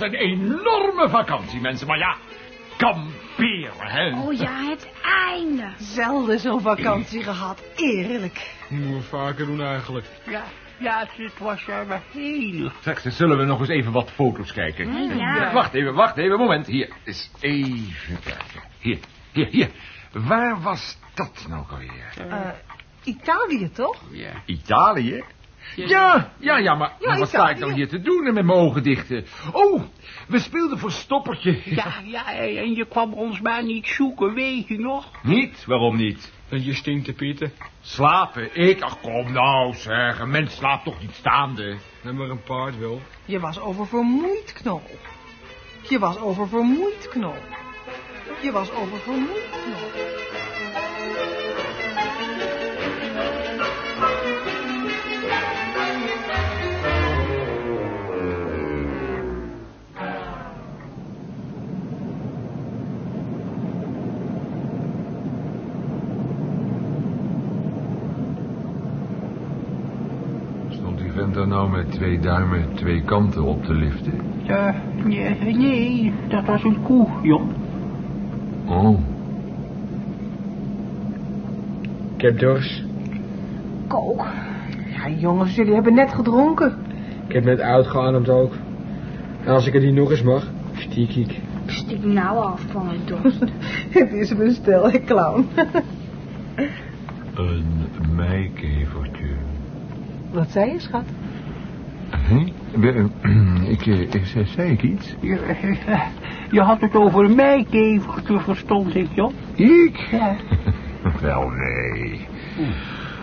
een enorme vakantie, mensen. Maar ja, kamperen, hè. Oh ja, het einde. Zelden zo'n vakantie gehad. Eerlijk. Moeten we vaker doen eigenlijk. Ja, ja, het was uh, heel... Zeg, zullen we nog eens even wat foto's kijken? Ja. Wacht even, wacht even, moment. Hier, eens even kijken. Hier, hier, hier. Waar was dat nou alweer? Eh, Italië, toch? Ja. Italië? Ja, ja, ja, maar, Ja, maar wat sta ik dan hier te doen met mijn ogen dicht? eh? Oh, we speelden voor stoppertje. Ja, ja, en je kwam ons maar niet zoeken, weet je nog? Niet? Waarom niet? Dat je stinkt te pieten. Slapen? Ik? Ach, kom nou, zeg. Een mens slaapt toch niet staande? En maar een paard wel. Je was oververmoeid, Knol. Je was oververmoeid, Knol. Je was oververmoeid, Knol. Daar nou met twee duimen twee kanten op te liften? Uh, nee, nee, dat was een koe, joh. Oh, Ik heb dorst. Kook. Ja, jongens, jullie hebben net gedronken. Ik heb net uitgeademd ook. En als ik het niet nog eens mag, stiek ik. Stik nou af van het dorst. Het is mijn stel, hè, clown. een meikevertje. Wat zei je, schat? Hé? Ik, eh, eh, zei- ik iets? Je, je had het over een meikevertje, verstond ik, joh. Ik? Ja. Wel, nee.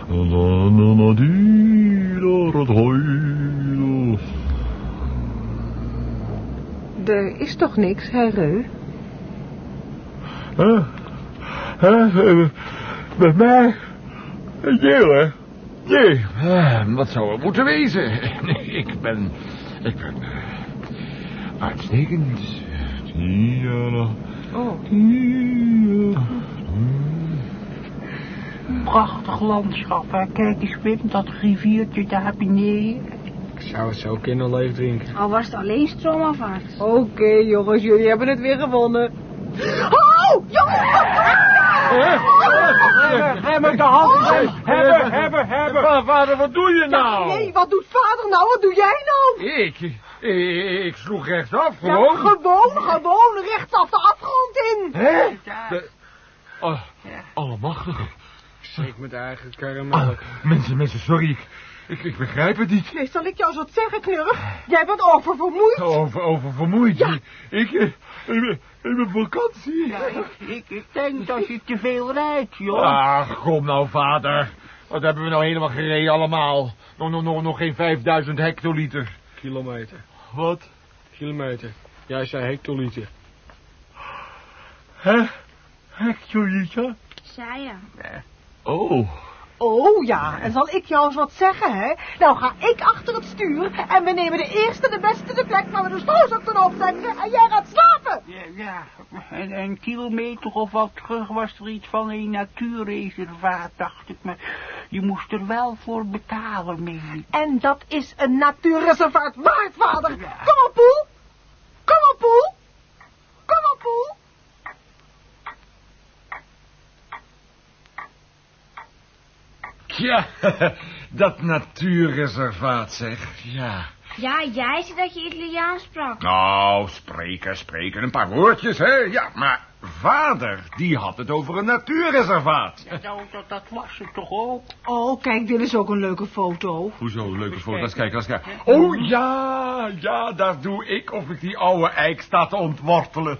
La, la, la, die, la, la, hoi, la. Er is toch niks, hè, Reu? Huh? Huh? Eh, Bij mij? Nee hè? Nee. Eh, wat zou er moeten wezen? ik ben... Ik ben... eh, uitstekend. Ja, Oh. ja. Prachtig landschap, hè. Kijk eens, Wim, dat riviertje daar beneden. Ik zou het zo kunnen leeg drinken. Al was het alleen stroomafwaarts. Oké, jongens, jullie hebben het weer gewonnen. Oh, jongens! Hebben de hand Hebben, hebben, hebben. Vader, wat doe je nou? Nee, wat doet vader nou? Wat doe jij nou? Ik, ik, ik sloeg rechtsaf, Ja, gewoon. gewoon, gewoon, rechtsaf de afgrond in. Ja. De- Oh, allemachtig. Steek met eigen karamel. Ah, mensen, mensen, sorry. Ik, ik, ik begrijp het niet. Nee, zal ik jou wat zeggen, knurrig? Jij bent oververmoeid. Over, over vermoeid. Ik, ik, ik ben, ik ben op vakantie. Ja, ik, ik, ik denk dat je te veel rijdt, joh. Ach, kom nou, vader. Wat hebben we nou helemaal gereden allemaal? Nog, nog, nog, nog geen 5000 hectoliter. Kilometer. Wat? Kilometer. Jij zei hectoliter. Hè? Hectoliter? Zei je. Oh. Oh ja, en zal ik jou eens wat zeggen, hè? Nou ga ik achter het stuur en we nemen de eerste, de beste, de plek waar we de stoomzak opzetten en jij gaat slapen. Ja, ja. En een kilometer of wat terug was er iets van een natuurreservaat, dacht ik. Maar je moest er wel voor betalen, meen. En dat is een natuurreservaat waard, vader. Kom op, Poel. Kom op, Poel. Kom op, Poel. Ja, dat natuurreservaat zeg. Ja. Ja, jij zei dat je Italiaans sprak. Nou, spreken, spreken. Een paar woordjes, hè. Ja, maar vader, die had het over een natuurreservaat. Ja, nou, dat, dat was het toch ook? Oh, kijk, dit is ook een leuke foto. Hoezo, leuke foto. Laat eens kijken, laat eens kijken. Oh, ja, ja, daar doe ik of ik die oude eik sta te ontwortelen.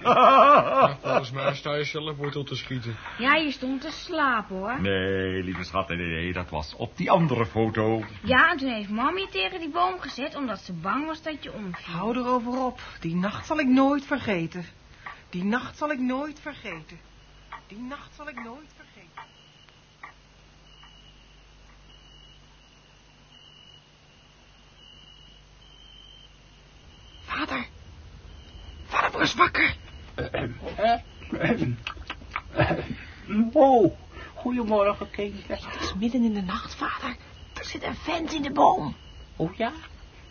Volgens mij sta je zelf wortel te schieten. Ja, je stond te slapen, hoor. nee, lieve schat, nee, nee, dat was op die andere foto. Ja, en toen heeft mami tegen die boom gezet, omdat ze bang was dat je omviel. Hou erover op. Die nacht zal ik nooit vergeten. Die nacht zal ik nooit vergeten. Die nacht zal ik nooit vergeten. Vader. Vader, eens wakker. Oh, goedemorgen, kinderen. Het is midden in de nacht, vader. Er zit een vent in de boom. Oh ja?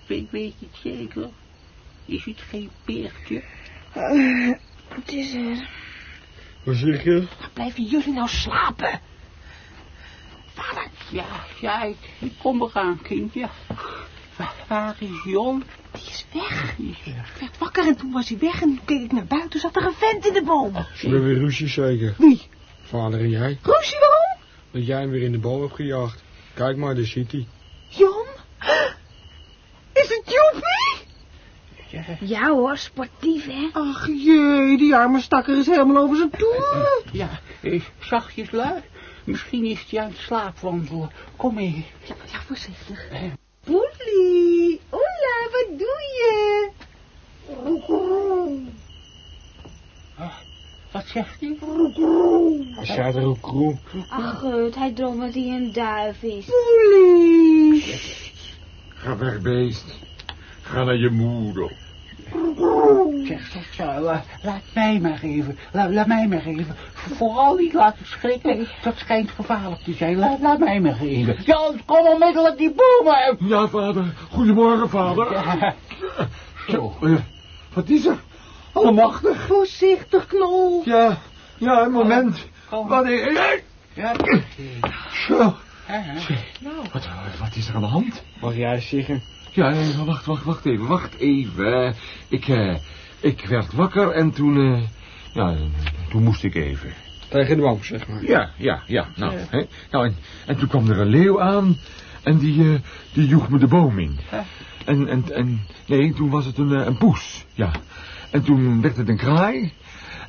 Weet, weet je het zeker? Is het geen peertje? Het is er. Wat zeg je? Blijven jullie nou slapen? Vader. Ja, ja, ik, ik kom eraan, kind, ja. Wa- Waar is Jon? Die is weg. Die is weg. Ik werd wakker en toen was hij weg en toen keek ik naar buiten. Zat er een vent in de boom. Ze hebben weer ruzie zeker. Wie? Vader en jij. Ruzie, waarom? Dat jij hem weer in de boom hebt gejaagd. Kijk maar, daar zit hij. Jon? Is het Joepie? Ja, Ja hoor, sportief hè. Ach jee, die arme stakker is helemaal over zijn toeren. ja, eh, zachtjes lui. Misschien is hij aan het slaapwandelen. Kom mee. Ja, ja, voorzichtig. Eh. Poelie, Ola, wat doe je? Wat zegt hij? Hij staat er ook. Ach gut, hij droomt dat hij een duif is. Poelie. Ga weg, beest. Ga naar je moeder. Zeg, zeg, zo, la- laat mij maar even. La- laat mij maar even. Vooral niet laten schrikken. Dat schijnt gevaarlijk te zijn. Laat, laat mij maar even. Jan, kom onmiddellijk die boom uit. Ja, vader. Goedemorgen, vader. Ja. Zo. Eh, wat is er? Allemachtig. Voorzichtig, knol. Ja, ja, een moment. Kom. Wat is er? Ja. Zo. Ja, Wat, wat is er aan de hand? Mag jij zeggen? Ja, wacht, wacht, wacht even, wacht even. Ik, eh, ik werd wakker en toen, eh, ja, toen moest ik even. Tegen de boom, zeg maar. Ja, ja, ja, nou, hè. nou en, en toen kwam er een leeuw aan en die, eh, die joeg me de boom in. Huh? En, en, en, nee, toen was het een, eh, een poes, ja. En toen werd het een kraai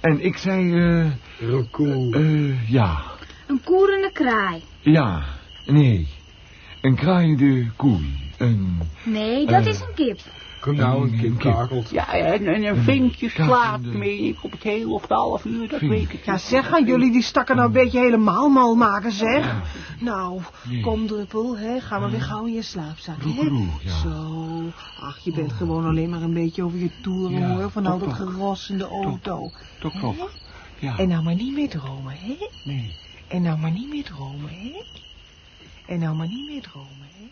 en ik zei, eh, Rokoe. eh, ja, Een koerende kraai. ja, nee, een kraaiende koei, een... Nee, dat is een kip. Kom nou, een Een kind kip. kakelt. Ja, en, en een vinkje slaapt, meen ik, op het hele of het half uur, dat Vink. weet ik Ja, zeg, gaan jullie die stakker nou een beetje helemaal mal maken, zeg? Nou, Nee. kom druppel, hè, ga maar weer gauw in je slaapzak, hè? Zo, ach, je bent gewoon alleen maar een beetje over je toeren, Ja, hoor, van al dat geros in de auto. Toch, toch, ja, En nou maar niet meer dromen, hè? nee. En nou maar niet meer dromen, hè? En nou maar niet meer dromen, hè?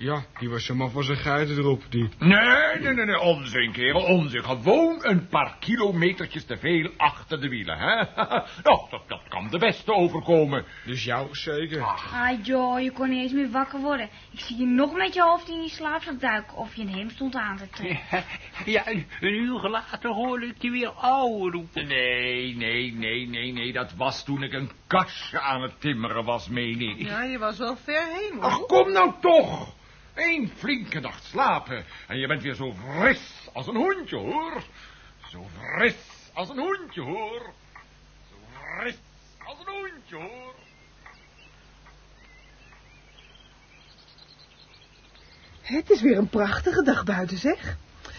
Ja, die was zomaar voor zijn geiten erop, die. Nee, nee, nee, nee, onzin, kerel, onzin. Gewoon een paar kilometertjes te veel achter de wielen, hè? nou, dat, dat kan de beste overkomen. Dus jou zeker. Ah joh, je kon niet eens meer wakker worden. Ik zie je nog met je hoofd in die slaapzak duiken of je een hem stond aan te trekken. Ja, een uur later hoorde ik je weer ouwe roepen. Nee, nee, nee, nee, nee, dat was toen ik een kastje aan het timmeren was, meen ik. Ja, je was wel ver heen, hoor. Ach, kom nou toch! Eén flinke nacht slapen en je bent weer zo fris als een hondje, hoor. Zo fris als een hondje, hoor. Zo fris als een hondje, hoor. Het is weer een prachtige dag buiten, zeg.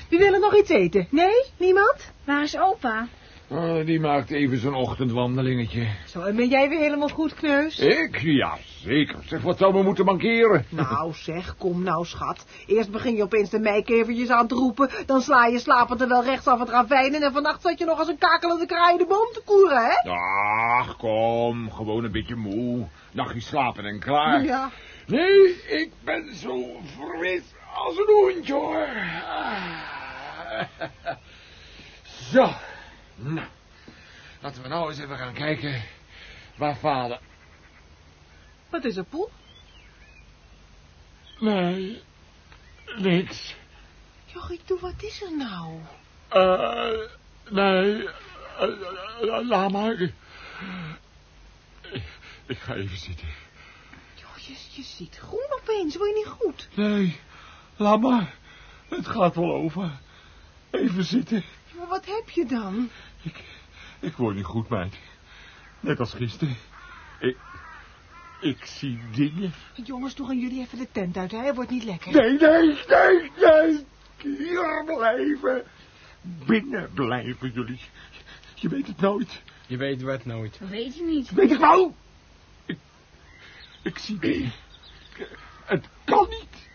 Wie wil er nog iets eten? Nee? Niemand? Waar is opa? Ah, die maakt even zijn ochtendwandelingetje. Zo, en ben jij weer helemaal goed, Kneus? Ik? Ja, zeker. Zeg, wat zou me moeten mankeren? Nou zeg, kom nou schat. Eerst begin je opeens de meikevertjes aan te roepen, dan sla je slapend er wel rechtsaf het ravijn en vannacht zat je nog als een kakelende kraai in de boom te koeren, hè? Ach, kom, gewoon een beetje moe. Nachtje slapen en klaar. Ja. Nee, ik ben zo fris als een hondje, hoor. Ah. Zo, nou, laten we nou eens even gaan kijken waar vader... Wat is er, Poel? Nee, niks. Jochie, toe, wat is er nou? Eh, nee, eh, laat maar. Ik, ik ga even zitten. Joh, je, je ziet groen opeens, word je niet goed? Nee, laat maar. Het gaat wel over. Even zitten. Maar wat heb je dan? Ik, ik word niet goed, meid. Net als gisteren. Ik, ik zie dingen. Jongens, toe gaan jullie even de tent uit, hè? Het wordt niet lekker. Nee, nee, nee, nee. Hier blijven. Binnen blijven jullie. Je weet het nooit. Je weet wat nooit. Dat weet je niet. Weet ik wel. Ik, ik zie dingen. Het kan niet.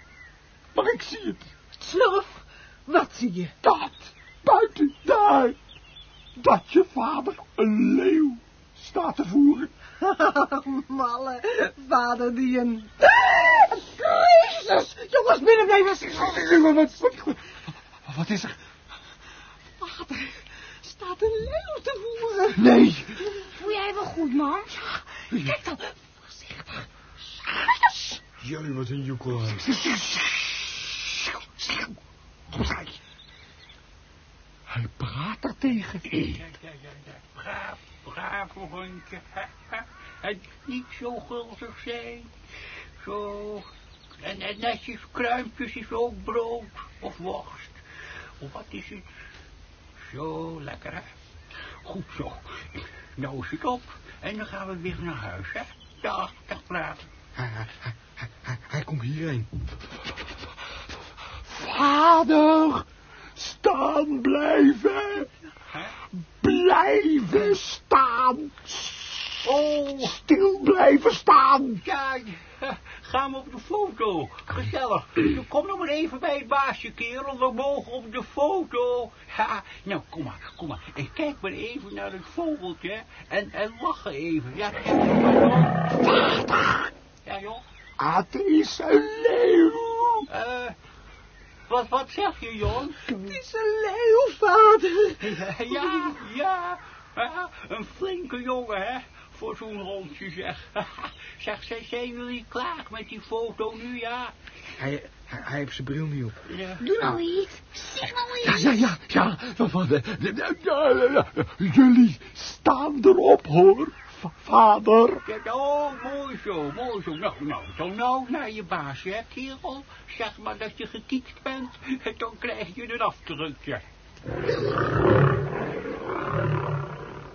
Maar ik zie het. Slurf, wat zie je? Dat, buiten, daar. Dat je vader een leeuw staat te voeren. Malle, vader die een... Jezus! Jongens, binnenblijven! Wat, wat, wat is er? Vader, staat een leeuw te voeren. Nee. Voel jij wel goed, man? Kijk dan, voorzichtig. Jullie wat een joekelhuis. Hij praat er tegen. Ja, ja, ja, ja. Braaf, brave hondje. En niet zo gulzig zijn. Zo. En, en netjes kruimpjes is ook brood of worst. Of wat is het? Zo, lekker hè. Goed zo. Nou is het op. En dan gaan we weer naar huis hè. Dag, dag braaf. Hij, hij, hij, hij komt hierheen. Vader, staan blijven. Blijven staan. Oh, Stil blijven staan. ja, ja, gaan we op de foto. Gezellig. Kom nog maar even bij het baasje, kerel. We mogen op de foto. Ja, nou, kom maar, kom maar. Ik kijk maar even naar het vogeltje. En, en lachen even. Ja, ja, ja, joh. Ja, joh. Het is een leeuw. Eh, wat, wat zeg je, Jon? Het is een leeuw, vader. Ja, ja, ja, een flinke jongen, hè, voor zo'n rondje, zeg. Zeg, zijn zijn jullie klaar met die foto nu, ja? Hij, hij, hij heeft zijn bril niet op. Ja. Doe nou iets. Zeg nou iets. Ja, ja, ja, ja. Van, de, de- de- ja, ja, ja. Jullie staan erop, hoor. Va- Vader. Ja, oh, mooi zo, mooi zo. Nou, nou, dan nou naar je baas, hè, kerel. Zeg maar dat je gekiekt bent, en dan krijg je een afdrukje.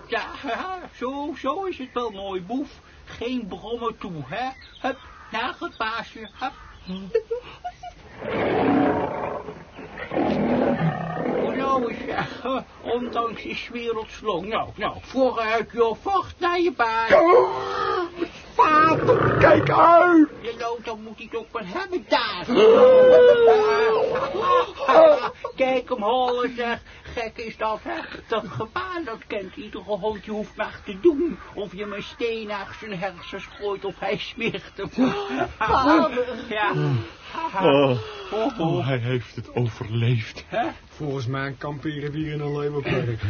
Ja, haha, zo, zo is het wel mooi, boef. Geen brommen toe, hè. Hup, naar het baasje, hup. Nou ondanks is wereldslang. Nou, nou, vooruit, joh, vocht naar je baas. Oh, vader, kijk uit. Je nou, dan moet hij het ook maar hebben daar. Kijk hem hollen, zeg. Gek is dat, hè. Dat gebaar, dat kent iedere hond. Je hoeft maar te doen. Of je hem een steen naar zijn hersens gooit of hij smeert hem. Ja. Oh, Oh, oh, hij heeft het overleefd. Hè? Volgens mij kamperen we hier in een leeuwenpark.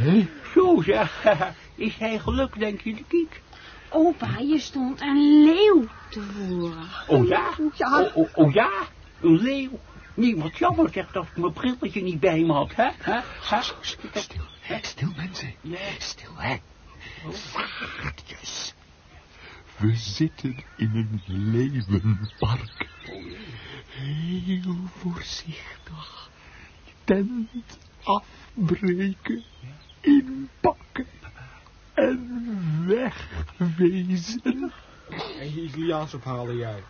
Zo zeg. Is hij geluk, denk je, de kiek? Opa, je stond een leeuw te voeren. Oh ja? Ja. Oh, oh, oh ja? Een leeuw? Nee, wat jammer zeg dat ik mijn brilletje niet bij me had, hè? hè? hè? Stil, stil mensen. Nee. Stil, hè. Vaartjes. We zitten in een leeuwenpark. Heel voorzichtig. Tent afbreken. Inpakken. En wegwezen. En je Italiaans ophalen jij.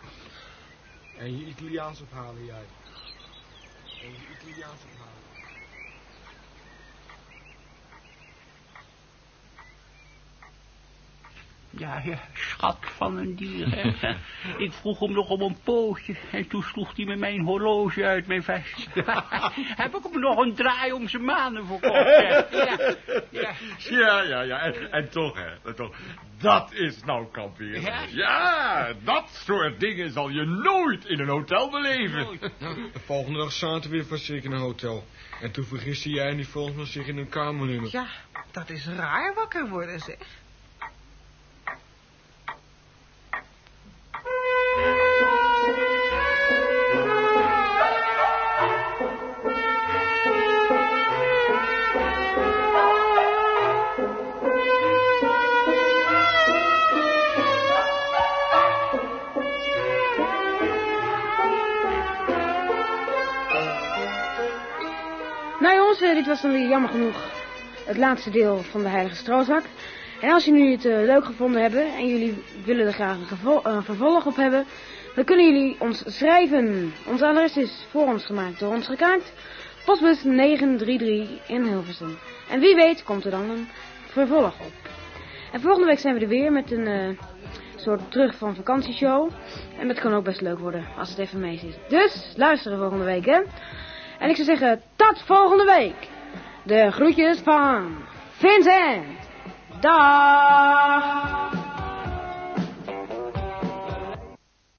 En je Italiaans ophalen jij. En je Italiaans ophalen. Ja, ja, schat van een dier. hè. Ik vroeg hem nog om een pootje en toen sloeg hij me mijn horloge uit mijn vest. Heb ik hem nog een draai om zijn manen verkocht. hè. Ja, ja. Ja, ja, ja. En, en toch, hè. en Toch, dat is nou kamperen. Ja? Ja, dat soort dingen zal je nooit in een hotel beleven. De volgende dag zaten we weer vast in een hotel. En toen vergiste jij en die volgende zich in een kamernummer. Ja, dat is raar wakker worden, zeg. Dan jammer genoeg het laatste deel van de Heilige Stroozak. En als jullie het eh, leuk gevonden hebben en jullie willen er graag een eh, vervolg op hebben, dan kunnen jullie ons schrijven. Ons adres is voor ons gemaakt, door ons gekaart. Postbus 933 in Hilversum. En wie weet komt er dan een vervolg op. En volgende week zijn we er weer met een eh, soort terug van vakantieshow. En dat kan ook best leuk worden als het even mee zit. Dus luisteren volgende week hè. En ik zou zeggen, tot volgende week. De groetjes van Vincent. Dag.